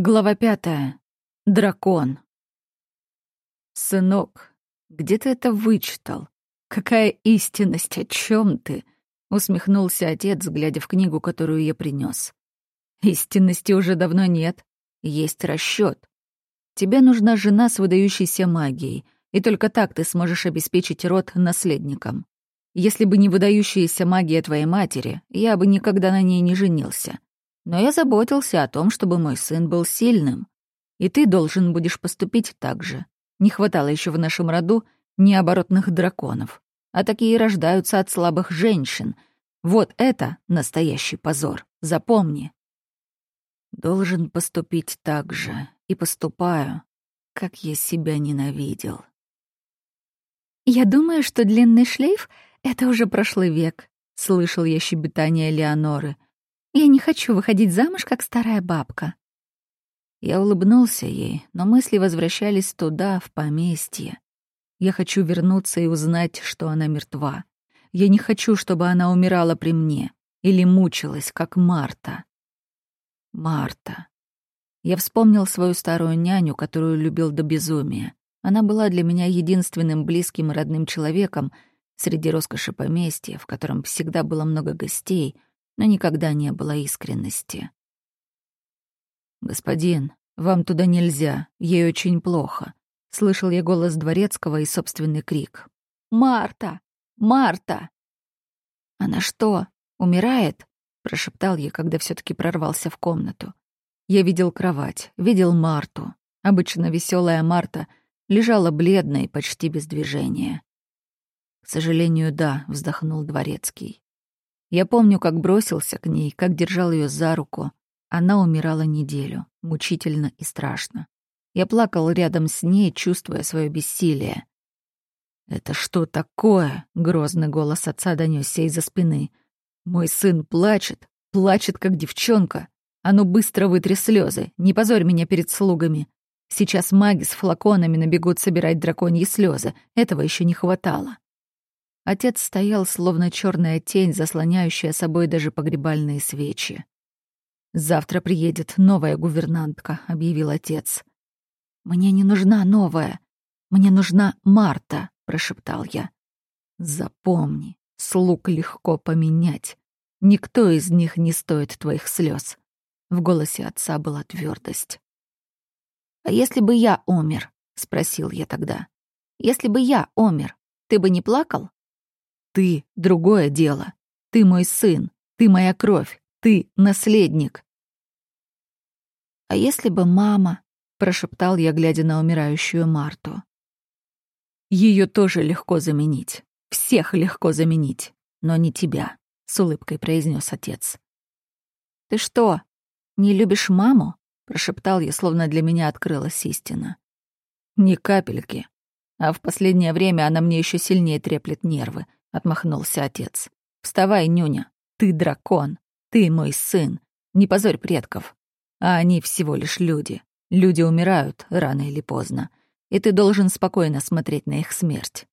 Глава пятая. Дракон. «Сынок, где ты это вычитал? Какая истинность, о чем ты?» — усмехнулся отец, глядя в книгу, которую я принес. «Истинности уже давно нет. Есть расчет. Тебе нужна жена с выдающейся магией, и только так ты сможешь обеспечить род наследником. Если бы не выдающаяся магия твоей матери, я бы никогда на ней не женился. Но я заботился о том, чтобы мой сын был сильным. И ты должен будешь поступить так же. Не хватало еще в нашем роду необоротных драконов. А такие рождаются от слабых женщин. Вот это настоящий позор. Запомни. Должен поступить так же. И поступаю, как я себя ненавидел. «Я думаю, что длинный шлейф — это уже прошлый век», — слышал я щебетание Леоноры — я не хочу выходить замуж, как старая бабка». Я улыбнулся ей, но мысли возвращались туда, в поместье. Я хочу вернуться и узнать, что она мертва. Я не хочу, чтобы она умирала при мне или мучилась, как Марта. Марта. Я вспомнил свою старую няню, которую любил до безумия. Она была для меня единственным близким и родным человеком среди роскоши поместья, в котором всегда было много гостей — но никогда не было искренности. «Господин, вам туда нельзя, ей очень плохо», — слышал я голос дворецкого и собственный крик. «Марта! Марта!» «Она что, умирает?» — прошептал я, когда все таки прорвался в комнату. Я видел кровать, видел Марту. Обычно веселая Марта лежала бледная и почти без движения. «К сожалению, да», — вздохнул дворецкий. Я помню, как бросился к ней, как держал ее за руку. Она умирала неделю, мучительно и страшно. Я плакал рядом с ней, чувствуя свое бессилие. «Это что такое?» — грозный голос отца донесся из-за спины. «Мой сын плачет, плачет, как девчонка. А ну быстро вытри слезы, не позорь меня перед слугами. Сейчас маги с флаконами набегут собирать драконьи слезы. Этого еще не хватало». Отец стоял, словно черная тень, заслоняющая собой даже погребальные свечи. «Завтра приедет новая гувернантка», — объявил отец. «Мне не нужна новая. Мне нужна Марта», — прошептал я. «Запомни, слуг легко поменять. Никто из них не стоит твоих слез. В голосе отца была твердость. «А если бы я умер?» — спросил я тогда. «Если бы я умер, ты бы не плакал?» Ты — другое дело. Ты мой сын, ты моя кровь, ты — наследник. «А если бы мама...» — прошептал я, глядя на умирающую Марту. Ее тоже легко заменить. Всех легко заменить. Но не тебя», — с улыбкой произнес отец. «Ты что, не любишь маму?» — прошептал я, словно для меня открылась истина. «Ни капельки. А в последнее время она мне еще сильнее треплет нервы. — отмахнулся отец. «Вставай, нюня, ты дракон, ты мой сын, не позорь предков. А они всего лишь люди. Люди умирают рано или поздно, и ты должен спокойно смотреть на их смерть.